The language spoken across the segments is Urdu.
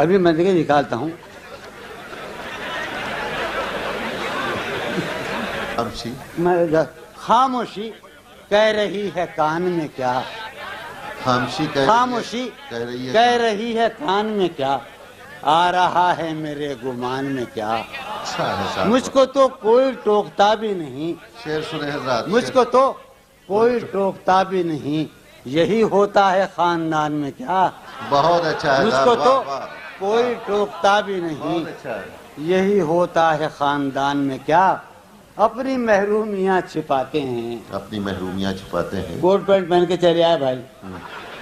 ابھی میں دیکھیں نکالتا ہوں۔ خاموشی کہہ رہی ہے کان میں کیا۔ خاموشی کہہ رہی ہے کان۔ میں کیا۔ آ رہا ہے میرے گمان میں کیا۔ اچھا مجھ کو تو کوئی ٹوکتا بھی نہیں۔ شیر سنے حضرات مجھ کو تو کوئی ٹوکتا بھی نہیں۔ یہی ہوتا ہے خاندان میں کیا۔ بہت اچھا مجھ کو تو۔ کوئی ٹوکتا بھی نہیں۔ اچھا یہی ہوتا ہے خاندان میں۔ کیا اپنی محرومیاں چھپاتے ہیں؟ اپنی محرومیاں چھپاتے ہیں۔ کوٹ پینٹ پہن کے چلے آئے بھائی۔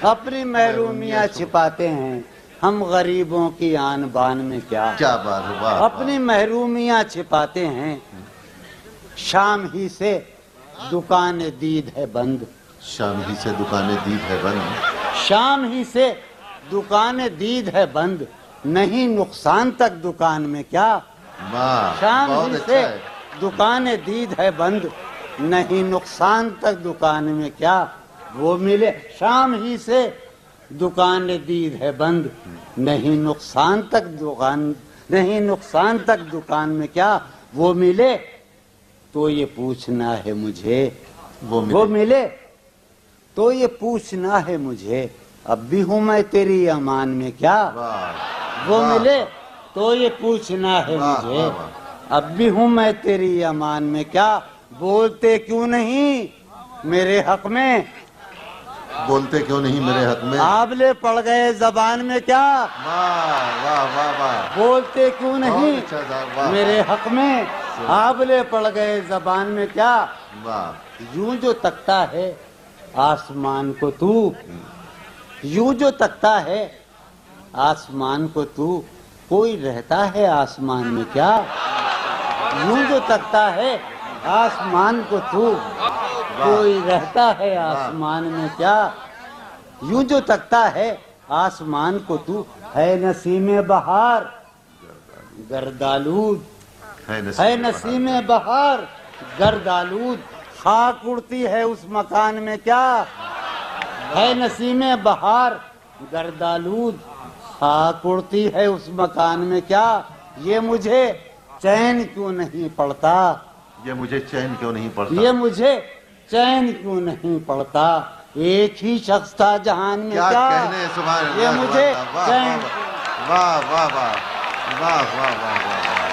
اپنی محرومیاں چھپاتے ہیں۔ ہم غریبوں کی آن بان میں کیا؟ کیا بات اپنی محرومیاں چھپاتے ہیں۔ شام ہی سے دکان دید ہے بند۔ شام ہی سے دکانیں دید ہے بند۔ شام ہی سے دکان دید ہے بند۔ نہیں نقصان تک دکان میں کیا؟ شام ہی اچھا سے دکان دید ہے بند نہیں نقصان تک دکان میں کیا؟ وہ ملے شام ہی سے دکان دید ہے بند نہیں نقصان تک دکان نہیں نقصان تک دکان میں کیا؟ وہ ملے تو یہ پوچھنا ہے مجھے وہ ملے۔ ملے تو یہ پوچھنا ہے مجھے اب بھی ہوں میں تیری امان میں کیا؟ واہ۔ وہ۔ ملے تو یہ پوچھنا ہے مجھے۔ اب بھی ہوں میں تیری امان میں کیا بولتے کیوں نہیں میرے حق میں؟ بولتے کیوں نہیں میرے حق میں؟ آبلے پڑ گئے زبان میں کیا بولتے کیوں نہیں اچھا میرے حق میں؟ آبلے پڑ گئے زبان میں کیا یوں جو تکتا ہے آسمان کو تو یوں جو تکتا ہے آسمان کو تو کوئی رہتا ہے آسمان میں کیا؟ یوں جو تکتا ہے آسمان کو تو کوئی رہتا ہے آسمان میں کیا؟ یوں جو تکتا ہے آسمان کو تو ہے نسیم بہار۔ گردالود ہے نسیم بہار۔ گرد آلود خاک اڑتی ہے اس مکان میں کیا؟ ہے نسیم بہار۔ گرد آلود خاک اڑتی ہے اس مکان میں کیا یہ مجھے چین کیوں نہیں پڑتا یہ مجھے چین کیوں نہیں پڑتا یہ مجھے چین کیوں نہیں پڑتا ایک ہی شخص تھا جہان میں کیا یہ مجھے چین واہ واہ واہ واہ واہ واہ واہ